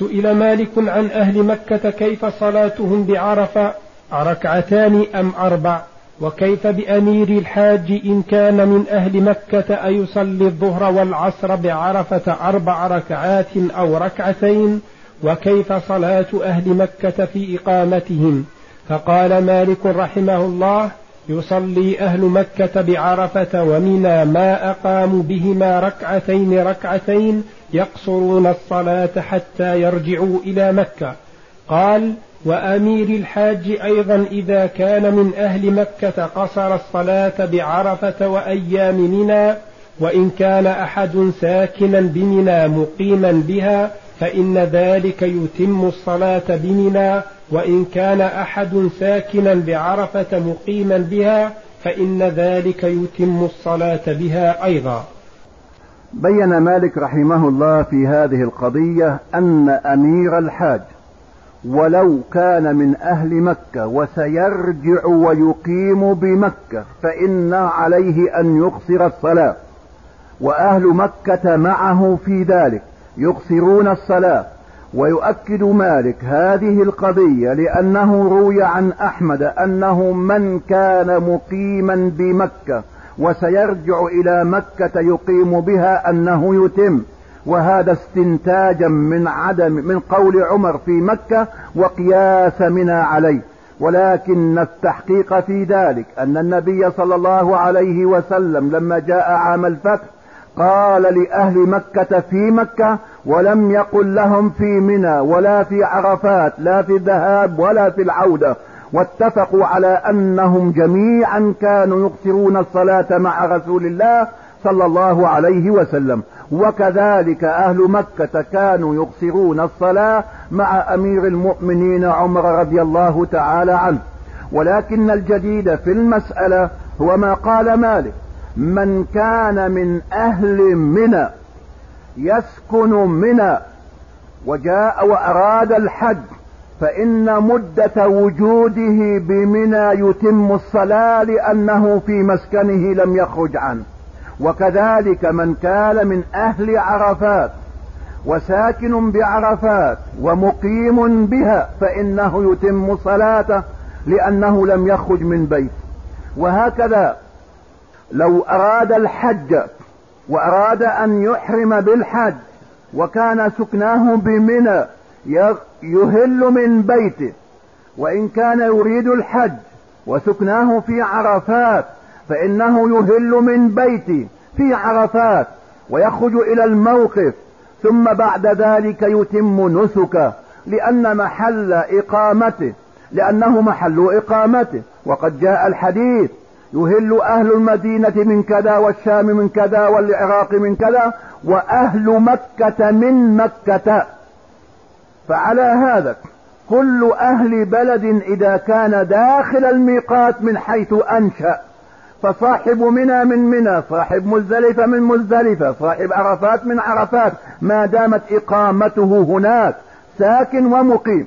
سئل مالك عن أهل مكة كيف صلاتهم بعرفة أركعتان أم أربع؟ وكيف بأمير الحاج إن كان من أهل مكة أيصلي الظهر والعصر بعرفة أربع ركعات أو ركعتين؟ وكيف صلاة أهل مكة في إقامتهم؟ فقال مالك رحمه الله يصلي أهل مكة بعرفة ومنى ما أقاموا بهما ركعتين ركعتين يقصرون الصلاة حتى يرجعوا إلى مكة. قال وأمير الحاج أيضا إذا كان من أهل مكة قصر الصلاة بعرفة وأيام منى وإن كان أحد ساكنا بمنى مقيما بها فإن ذلك يتم الصلاة بمنى وإن كان أحد ساكنا بعرفة مقيما بها فإن ذلك يتم الصلاة بها أيضا. بين مالك رحمه الله في هذه القضية أن أمير الحاج ولو كان من أهل مكة وسيرجع ويقيم بمكة فإن عليه أن يقصر الصلاة وأهل مكة معه في ذلك يقصرون الصلاة. ويؤكد مالك هذه القضية لأنه روي عن أحمد أنه من كان مقيما بمكة وسيرجع إلى مكة يقيم بها أنه يتم. وهذا استنتاجا من عدم من قول عمر في مكة وقياس منا عليه. ولكن التحقيق في ذلك أن النبي صلى الله عليه وسلم لما جاء عام الفتح قال لأهل مكة في مكة ولم يقل لهم في منى ولا في عرفات لا في الذهاب ولا في العودة. واتفقوا على أنهم جميعا كانوا يقصرون الصلاة مع رسول الله صلى الله عليه وسلم. وكذلك أهل مكة كانوا يقصرون الصلاة مع أمير المؤمنين عمر رضي الله تعالى عنه. ولكن الجديد في المسألة هو ما قال مالك. من كان من أهل منى يسكن منى وجاء وأراد الحج فإن مدة وجوده بمنى يتم الصلاة لأنه في مسكنه لم يخرج عنه. وكذلك من كان من أهل عرفات وساكن بعرفات ومقيم بها فإنه يتم صلاته لأنه لم يخرج من بيت. وهكذا لو أراد الحج وأراد أن يحرم بالحج وكان سكناه بمنى يهل من بيته وإن كان يريد الحج وسكناه في عرفات فإنه يهل من بيته في عرفات ويخرج إلى الموقف ثم بعد ذلك يتم نسكه لأن محل إقامته لأنه محل إقامته. وقد جاء الحديث يهل أهل المدينة من كذا والشام من كذا والعراق من كذا وأهل مكة من مكة. فعلى هذا كل أهل بلد إذا كان داخل الميقات من حيث أنشأ فصاحب منى من منى صاحب مزدلفة من مزدلفة صاحب عرفات من عرفات ما دامت إقامته هناك ساكن ومقيم.